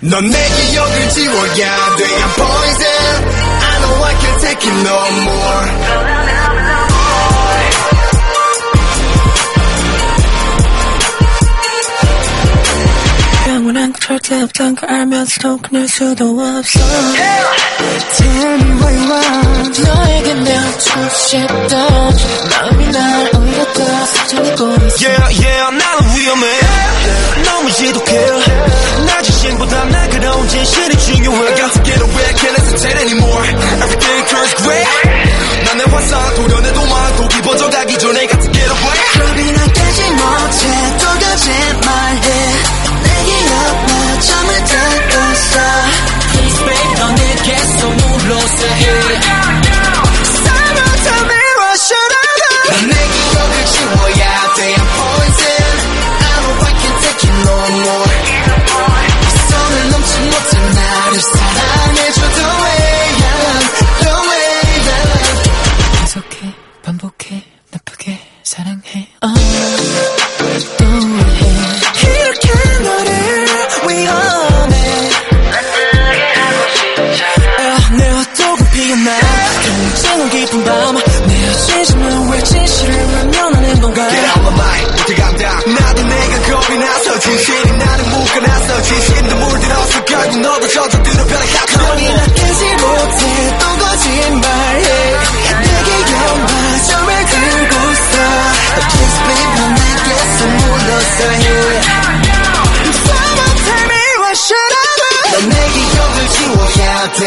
넌 내 기억을 지워야 돼. I'm poison. I know I can't take it no more. 영원한 걸 절대 없단 걸 알면서도 끊을 수도 없어. Tell me what you want 너에게 내어주고 싶던 마음이 날 오히려 더 사전이고 있어 Yeah yeah 나는 위험해. 너무 지독해. 나 자신보다 날카로운 진실이 중요해 결국 너도 저절대로 변해가 겁이 나 깨지 못해. 또 거짓말해. 내 기억 마점을 들고서 Please babe 넌 내게서 물러서 해 Someone tell me what should I do 넌내 기억을 지워야 돼